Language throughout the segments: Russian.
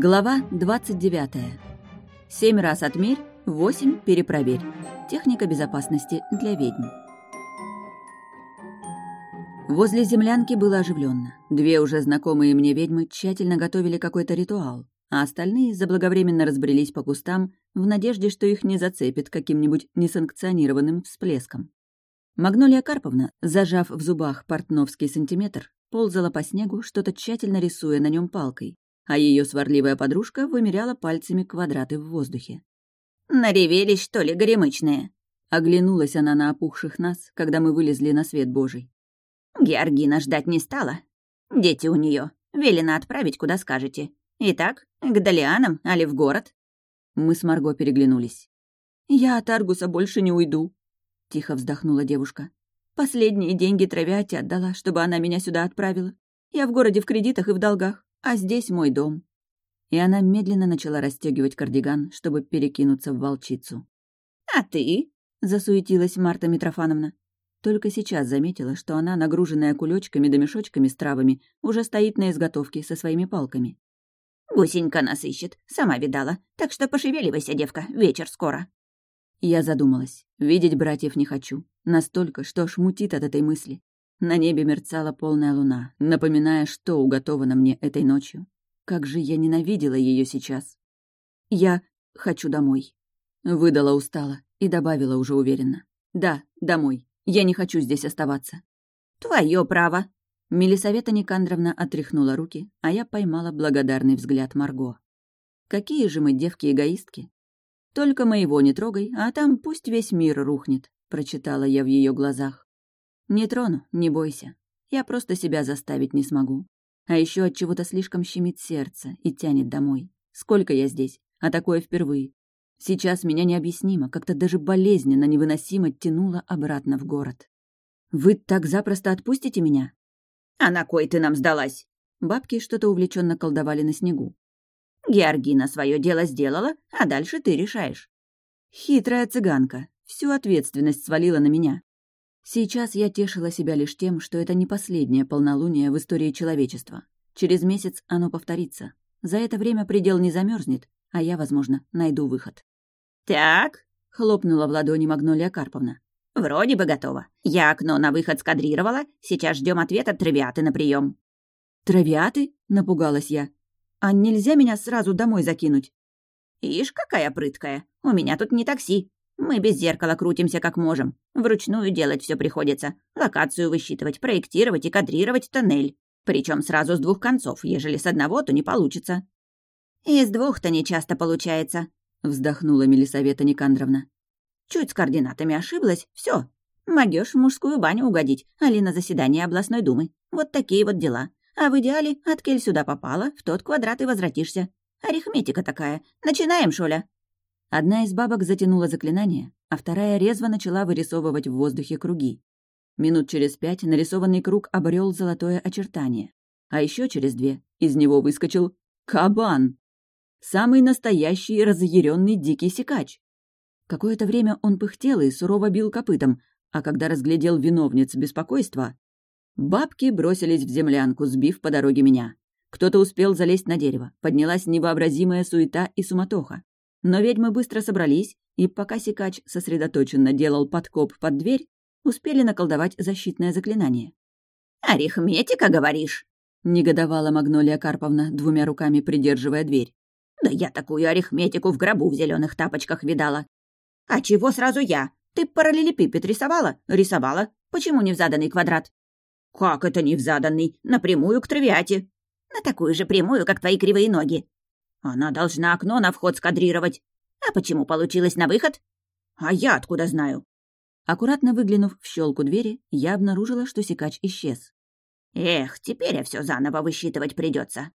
Глава 29. Семь раз отмерь, восемь перепроверь. Техника безопасности для ведьм. Возле землянки было оживленно. Две уже знакомые мне ведьмы тщательно готовили какой-то ритуал, а остальные заблаговременно разбрелись по кустам в надежде, что их не зацепит каким-нибудь несанкционированным всплеском. Магнолия Карповна, зажав в зубах портновский сантиметр, ползала по снегу, что-то тщательно рисуя на нем палкой, а ее сварливая подружка вымеряла пальцами квадраты в воздухе. «Наревелись, что ли, горемычные?» Оглянулась она на опухших нас, когда мы вылезли на свет Божий. Георгина ждать не стала. Дети у нее. Велено отправить, куда скажете. Итак, к Далианам, али в город?» Мы с Марго переглянулись. «Я от Аргуса больше не уйду», — тихо вздохнула девушка. «Последние деньги Травиате отдала, чтобы она меня сюда отправила. Я в городе в кредитах и в долгах а здесь мой дом». И она медленно начала расстегивать кардиган, чтобы перекинуться в волчицу. «А ты?» — засуетилась Марта Митрофановна. Только сейчас заметила, что она, нагруженная кулечками да мешочками с травами, уже стоит на изготовке со своими палками. «Гусенька нас ищет, сама видала, так что пошевеливайся, девка, вечер скоро». Я задумалась. Видеть братьев не хочу. Настолько, что аж мутит от этой мысли. На небе мерцала полная луна, напоминая, что уготовано мне этой ночью. Как же я ненавидела ее сейчас. Я хочу домой. Выдала устало и добавила уже уверенно. Да, домой. Я не хочу здесь оставаться. Твое право. Мелисавета Никандровна отряхнула руки, а я поймала благодарный взгляд Марго. Какие же мы девки-эгоистки. Только моего не трогай, а там пусть весь мир рухнет, прочитала я в ее глазах. «Не трону, не бойся. Я просто себя заставить не смогу. А еще от чего-то слишком щемит сердце и тянет домой. Сколько я здесь, а такое впервые. Сейчас меня необъяснимо, как-то даже болезненно, невыносимо тянуло обратно в город. Вы так запросто отпустите меня? А на кой ты нам сдалась? Бабки что-то увлеченно колдовали на снегу. Георгина свое дело сделала, а дальше ты решаешь. Хитрая цыганка. Всю ответственность свалила на меня. Сейчас я тешила себя лишь тем, что это не последнее полнолуние в истории человечества. Через месяц оно повторится. За это время предел не замерзнет, а я, возможно, найду выход. «Так», — хлопнула в ладони Магнолия Карповна. «Вроде бы готово. Я окно на выход скадрировала. Сейчас ждем ответ от травиаты на прием. «Травиаты?» — напугалась я. «А нельзя меня сразу домой закинуть?» «Ишь, какая прыткая. У меня тут не такси. Мы без зеркала крутимся как можем. Вручную делать все приходится. Локацию высчитывать, проектировать и кадрировать тоннель. Причем сразу с двух концов. Ежели с одного, то не получится. «Из двух-то не часто получается», — вздохнула Мелисавета Никандровна. «Чуть с координатами ошиблась, все. Могёшь в мужскую баню угодить, али на заседание областной думы. Вот такие вот дела. А в идеале, от кель сюда попала, в тот квадрат и возвратишься. Арифметика такая. Начинаем, Шоля?» Одна из бабок затянула заклинание, а вторая резво начала вырисовывать в воздухе круги. Минут через пять нарисованный круг обрел золотое очертание. А еще через две из него выскочил кабан. Самый настоящий разъяренный дикий сикач. Какое-то время он пыхтел и сурово бил копытом, а когда разглядел виновниц беспокойства, бабки бросились в землянку, сбив по дороге меня. Кто-то успел залезть на дерево, поднялась невообразимая суета и суматоха. Но ведьмы быстро собрались, и пока Сикач сосредоточенно делал подкоп под дверь, успели наколдовать защитное заклинание. «Арифметика, говоришь?» — негодовала Магнолия Карповна, двумя руками придерживая дверь. «Да я такую арифметику в гробу в зеленых тапочках видала. А чего сразу я? Ты параллелепипед рисовала? Рисовала. Почему не в заданный квадрат?» «Как это не в заданный? Напрямую к травиате». «На такую же прямую, как твои кривые ноги. Она должна окно на вход скадрировать. А почему получилось на выход? А я откуда знаю? Аккуратно выглянув в щелку двери, я обнаружила, что секач исчез. Эх, теперь я все заново высчитывать придется.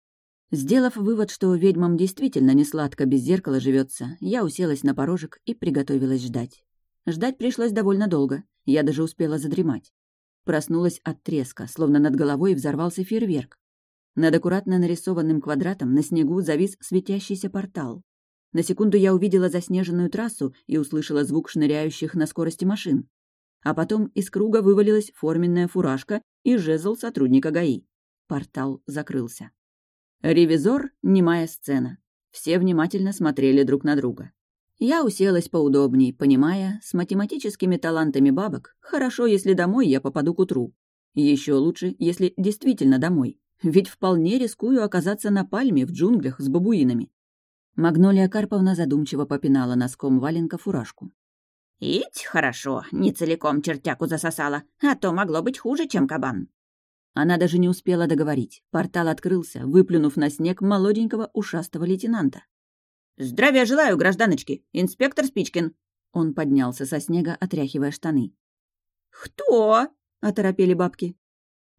Сделав вывод, что ведьмам действительно не сладко без зеркала живется, я уселась на порожек и приготовилась ждать. Ждать пришлось довольно долго, я даже успела задремать. Проснулась от треска, словно над головой взорвался фейерверк. Над аккуратно нарисованным квадратом на снегу завис светящийся портал. На секунду я увидела заснеженную трассу и услышала звук шныряющих на скорости машин. А потом из круга вывалилась форменная фуражка и жезл сотрудника ГАИ. Портал закрылся. Ревизор — немая сцена. Все внимательно смотрели друг на друга. Я уселась поудобней, понимая, с математическими талантами бабок хорошо, если домой я попаду к утру. Еще лучше, если действительно домой. Ведь вполне рискую оказаться на пальме в джунглях с бабуинами. Магнолия Карповна задумчиво попинала носком валенка фуражку. «Ить, хорошо, не целиком чертяку засосала, а то могло быть хуже, чем кабан». Она даже не успела договорить. Портал открылся, выплюнув на снег молоденького ушастого лейтенанта. «Здравия желаю, гражданочки! Инспектор Спичкин!» Он поднялся со снега, отряхивая штаны. «Кто?» — оторопели бабки.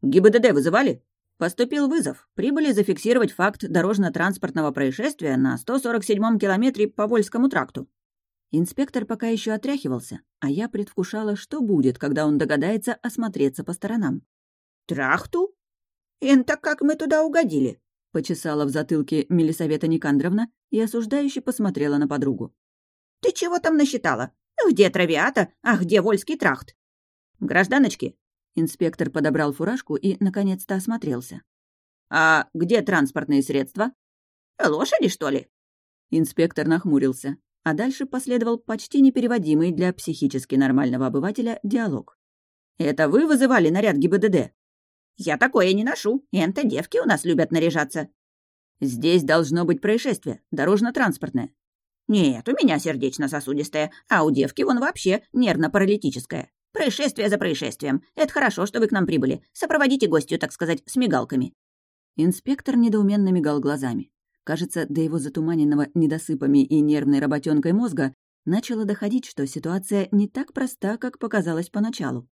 «ГИБДД вызывали?» Поступил вызов. Прибыли зафиксировать факт дорожно-транспортного происшествия на 147-м километре по Вольскому тракту. Инспектор пока еще отряхивался, а я предвкушала, что будет, когда он догадается осмотреться по сторонам. «Трахту? Эн-то как мы туда угодили?» — почесала в затылке Мелисавета Никандровна и осуждающе посмотрела на подругу. «Ты чего там насчитала? Где травиата, а где вольский трахт?» «Гражданочки!» Инспектор подобрал фуражку и, наконец-то, осмотрелся. «А где транспортные средства? Лошади, что ли?» Инспектор нахмурился, а дальше последовал почти непереводимый для психически нормального обывателя диалог. «Это вы вызывали наряд ГИБДД?» «Я такое не ношу. Энто девки у нас любят наряжаться». «Здесь должно быть происшествие, дорожно-транспортное». «Нет, у меня сердечно-сосудистое, а у девки вон вообще нервно-паралитическое. Происшествие за происшествием. Это хорошо, что вы к нам прибыли. Сопроводите гостью, так сказать, с мигалками». Инспектор недоуменно мигал глазами. Кажется, до его затуманенного недосыпами и нервной работенкой мозга начало доходить, что ситуация не так проста, как показалось поначалу.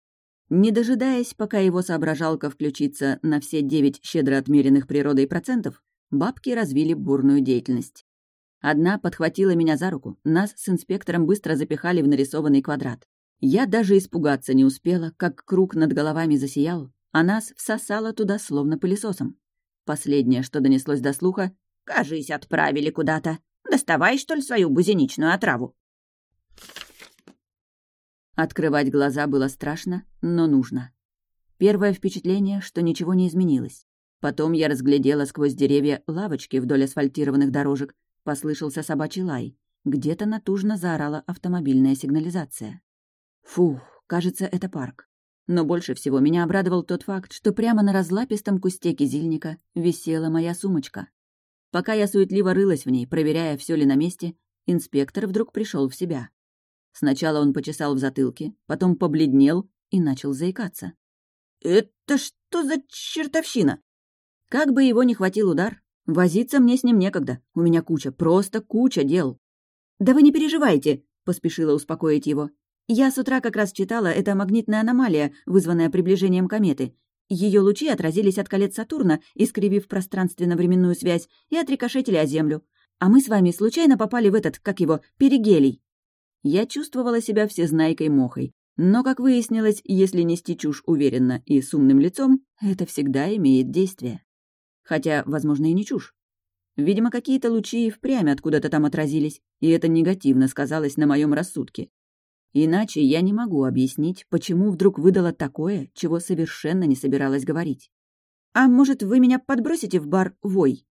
Не дожидаясь, пока его соображалка включится на все девять щедро отмеренных природой процентов, бабки развили бурную деятельность. Одна подхватила меня за руку, нас с инспектором быстро запихали в нарисованный квадрат. Я даже испугаться не успела, как круг над головами засиял, а нас всосало туда словно пылесосом. Последнее, что донеслось до слуха, «Кажись, отправили куда-то. Доставай, что ли, свою бузиничную отраву». Открывать глаза было страшно, но нужно. Первое впечатление, что ничего не изменилось. Потом я разглядела сквозь деревья лавочки вдоль асфальтированных дорожек. Послышался собачий лай. Где-то натужно заорала автомобильная сигнализация. Фух, кажется, это парк. Но больше всего меня обрадовал тот факт, что прямо на разлапистом кусте кизильника висела моя сумочка. Пока я суетливо рылась в ней, проверяя, все ли на месте, инспектор вдруг пришел в себя. Сначала он почесал в затылке, потом побледнел и начал заикаться. «Это что за чертовщина?» Как бы его не хватил удар, возиться мне с ним некогда. У меня куча, просто куча дел. «Да вы не переживайте», — поспешила успокоить его. «Я с утра как раз читала, это магнитная аномалия, вызванная приближением кометы. Ее лучи отразились от колец Сатурна, искривив пространственно-временную связь, и отрикошетили о Землю. А мы с вами случайно попали в этот, как его, перигелий. Я чувствовала себя всезнайкой-мохой. Но, как выяснилось, если нести чушь уверенно и с умным лицом, это всегда имеет действие. Хотя, возможно, и не чушь. Видимо, какие-то лучи впрямь откуда-то там отразились, и это негативно сказалось на моем рассудке. Иначе я не могу объяснить, почему вдруг выдала такое, чего совершенно не собиралась говорить. «А может, вы меня подбросите в бар «Вой»?»